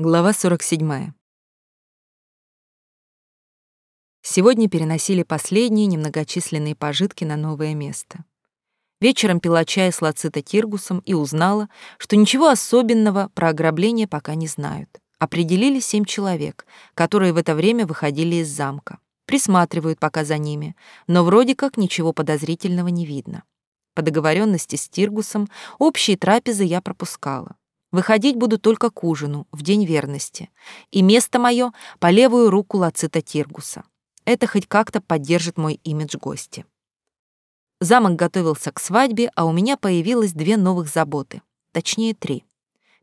Глава 47. Сегодня переносили последние немногочисленные пожитки на новое место. Вечером пила чай с Лацита Тиргусом и узнала, что ничего особенного про ограбление пока не знают. Определили семь человек, которые в это время выходили из замка. Присматривают пока за ними, но вроде как ничего подозрительного не видно. По договоренности с Тиргусом общие трапезы я пропускала. Выходить буду только к ужину, в день верности. И место мое по левую руку Лацита Тиргуса. Это хоть как-то поддержит мой имидж гости. Замок готовился к свадьбе, а у меня появилось две новых заботы. Точнее, три.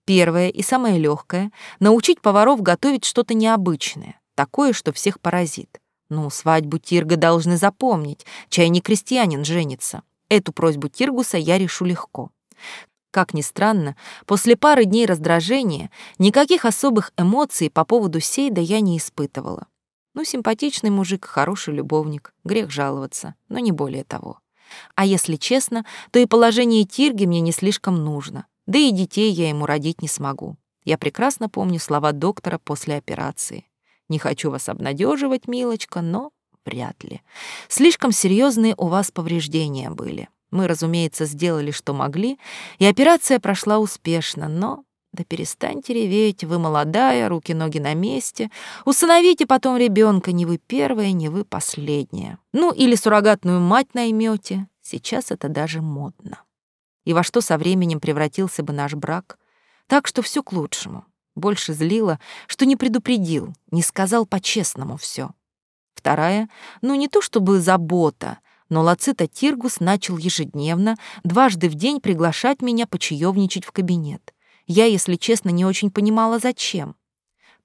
Первая и самая легкая — научить поваров готовить что-то необычное, такое, что всех поразит. Ну, свадьбу Тирга должны запомнить, чай не крестьянин женится. Эту просьбу Тиргуса я решу легко. Как ни странно, после пары дней раздражения никаких особых эмоций по поводу Сейда я не испытывала. Ну, симпатичный мужик, хороший любовник, грех жаловаться, но не более того. А если честно, то и положение Тирги мне не слишком нужно, да и детей я ему родить не смогу. Я прекрасно помню слова доктора после операции. Не хочу вас обнадеживать, милочка, но вряд ли. Слишком серьезные у вас повреждения были. Мы, разумеется, сделали, что могли, и операция прошла успешно, но... Да перестаньте реветь, вы молодая, руки-ноги на месте. Усыновите потом ребенка, не вы первая, не вы последняя. Ну, или суррогатную мать наймете. Сейчас это даже модно. И во что со временем превратился бы наш брак. Так что все к лучшему. Больше злило, что не предупредил, не сказал по-честному все. Вторая, ну не то чтобы забота, но Лацита Тиргус начал ежедневно, дважды в день приглашать меня почаевничать в кабинет. Я, если честно, не очень понимала, зачем.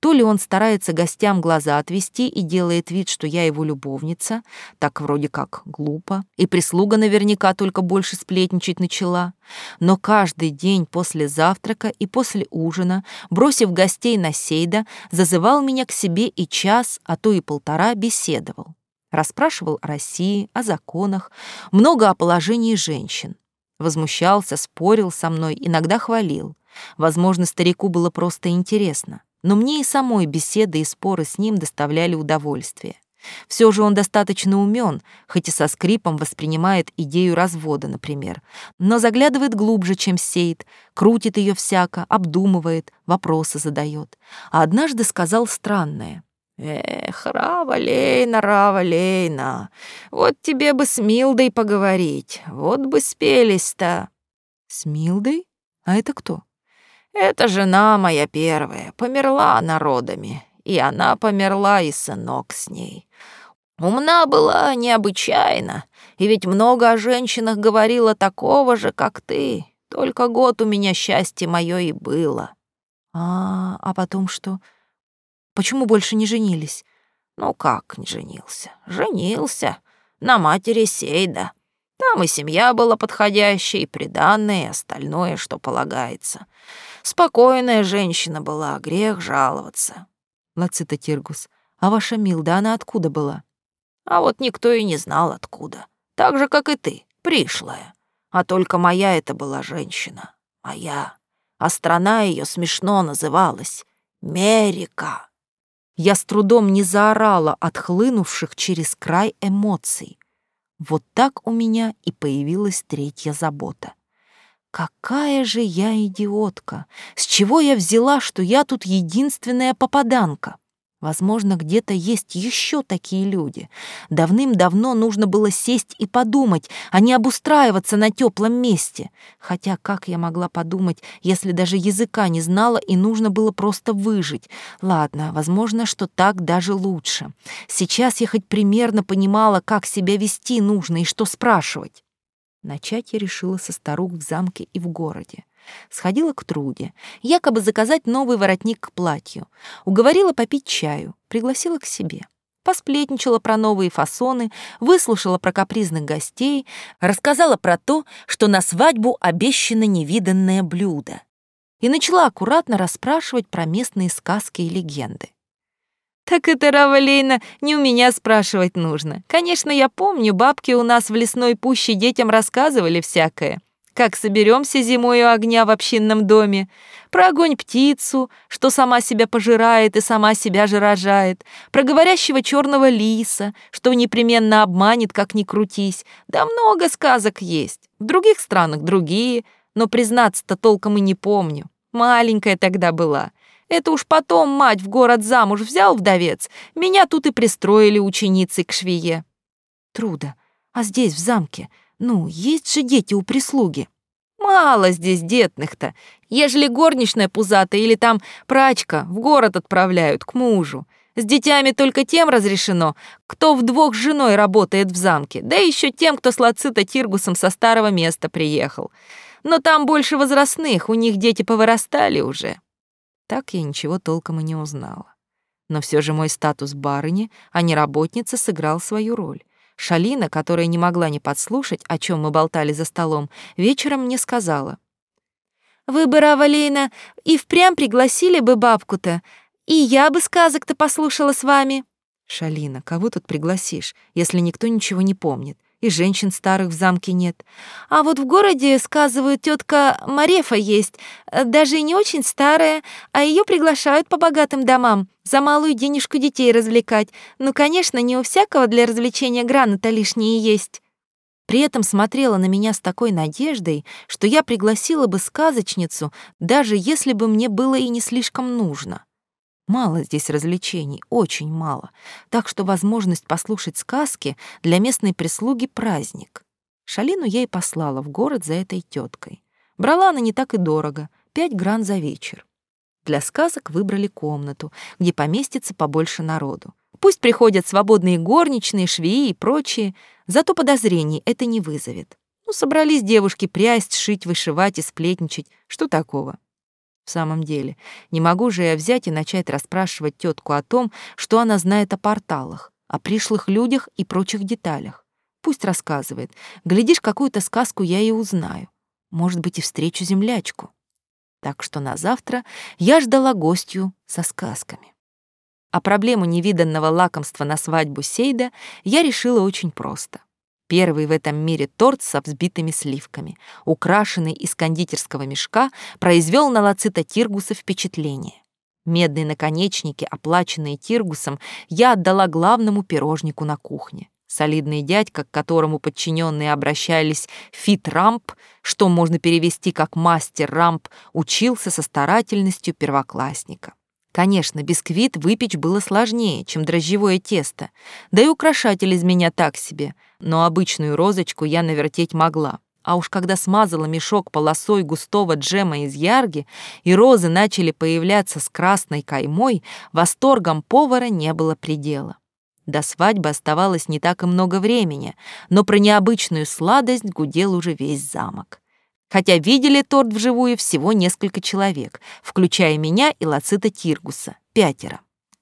То ли он старается гостям глаза отвести и делает вид, что я его любовница, так вроде как глупо, и прислуга наверняка только больше сплетничать начала. Но каждый день после завтрака и после ужина, бросив гостей на Сейда, зазывал меня к себе и час, а то и полтора беседовал. Расспрашивал о России, о законах, много о положении женщин. Возмущался, спорил со мной, иногда хвалил. Возможно, старику было просто интересно, но мне и самой беседы и споры с ним доставляли удовольствие. Все же он достаточно умен, хоть и со скрипом воспринимает идею развода, например, но заглядывает глубже, чем сеет, крутит ее всяко, обдумывает, вопросы задает. А однажды сказал странное. «Эх, Равалейна, Равалейна, вот тебе бы с Милдой поговорить, вот бы спелись-то». «С Милдой? А это кто?» «Это жена моя первая, померла народами, и она померла, и сынок с ней. Умна была необычайно, и ведь много о женщинах говорила такого же, как ты, только год у меня счастье мое и было». «А, а потом что?» Почему больше не женились? Ну как не женился? Женился. На матери Сейда. Там и семья была подходящая, и приданное, и остальное, что полагается. Спокойная женщина была, грех жаловаться. Лацита Тиргус, а ваша Милда, она откуда была? А вот никто и не знал откуда. Так же, как и ты, пришлая. А только моя это была женщина. Моя. А страна ее смешно называлась. Мерика. Я с трудом не заорала от хлынувших через край эмоций. Вот так у меня и появилась третья забота. Какая же я идиотка! С чего я взяла, что я тут единственная попаданка? Возможно, где-то есть еще такие люди. Давным-давно нужно было сесть и подумать, а не обустраиваться на теплом месте. Хотя как я могла подумать, если даже языка не знала и нужно было просто выжить? Ладно, возможно, что так даже лучше. Сейчас я хоть примерно понимала, как себя вести нужно и что спрашивать. Начать я решила со старух в замке и в городе. Сходила к Труде, якобы заказать новый воротник к платью. Уговорила попить чаю, пригласила к себе. Посплетничала про новые фасоны, выслушала про капризных гостей, рассказала про то, что на свадьбу обещано невиданное блюдо. И начала аккуратно расспрашивать про местные сказки и легенды. Так это, Равалейна, не у меня спрашивать нужно. Конечно, я помню, бабки у нас в лесной пуще детям рассказывали всякое. Как соберемся зимой у огня в общинном доме, про огонь птицу, что сама себя пожирает и сама себя же рожает, про говорящего черного лиса, что непременно обманет, как ни крутись. Да много сказок есть. В других странах другие, но признаться-то толком и не помню. Маленькая тогда была. Это уж потом мать в город замуж взял вдовец. Меня тут и пристроили ученицей к швее. Труда. А здесь, в замке, ну, есть же дети у прислуги. Мало здесь детных-то. Ежели горничная пузатая или там прачка, в город отправляют к мужу. С детьми только тем разрешено, кто вдвох с женой работает в замке, да еще тем, кто с Лацита Тиргусом со старого места приехал. Но там больше возрастных, у них дети повырастали уже. Так я ничего толком и не узнала. Но все же мой статус барыни, а не работницы, сыграл свою роль. Шалина, которая не могла не подслушать, о чем мы болтали за столом, вечером мне сказала. «Вы бы, Равалейна, и впрямь пригласили бы бабку-то, и я бы сказок-то послушала с вами». «Шалина, кого тут пригласишь, если никто ничего не помнит? И женщин старых в замке нет. А вот в городе, сказывают, тетка Марефа есть, э, даже и не очень старая, а ее приглашают по богатым домам, за малую денежку детей развлекать. Ну, конечно, не у всякого для развлечения граната лишние есть. При этом смотрела на меня с такой надеждой, что я пригласила бы сказочницу, даже если бы мне было и не слишком нужно. Мало здесь развлечений, очень мало. Так что возможность послушать сказки для местной прислуги — праздник. Шалину я и послала в город за этой теткой. Брала она не так и дорого — пять гран за вечер. Для сказок выбрали комнату, где поместится побольше народу. Пусть приходят свободные горничные, швеи и прочие, зато подозрений это не вызовет. Ну, собрались девушки прясть, шить, вышивать и сплетничать. Что такого? В самом деле, не могу же я взять и начать расспрашивать тетку о том, что она знает о порталах, о пришлых людях и прочих деталях. Пусть рассказывает. Глядишь, какую-то сказку я и узнаю. Может быть, и встречу землячку. Так что на завтра я ждала гостью со сказками. А проблему невиданного лакомства на свадьбу Сейда я решила очень просто. Первый в этом мире торт со взбитыми сливками, украшенный из кондитерского мешка, произвел на Лацита Тиргуса впечатление. Медные наконечники, оплаченные Тиргусом, я отдала главному пирожнику на кухне. Солидный дядька, к которому подчиненные обращались фит-рамп, что можно перевести как мастер-рамп, учился со старательностью первоклассника. Конечно, бисквит выпечь было сложнее, чем дрожжевое тесто, да и украшатель из меня так себе, но обычную розочку я навертеть могла. А уж когда смазала мешок полосой густого джема из ярги, и розы начали появляться с красной каймой, восторгом повара не было предела. До свадьбы оставалось не так и много времени, но про необычную сладость гудел уже весь замок хотя видели торт вживую всего несколько человек, включая меня и Лацита Тиргуса, пятеро.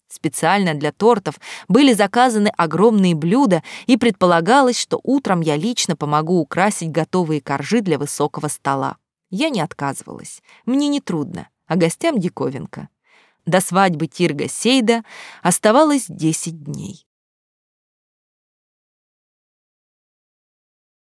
Специально для тортов были заказаны огромные блюда, и предполагалось, что утром я лично помогу украсить готовые коржи для высокого стола. Я не отказывалась. Мне не трудно, а гостям диковинка. До свадьбы Тирга Сейда оставалось 10 дней.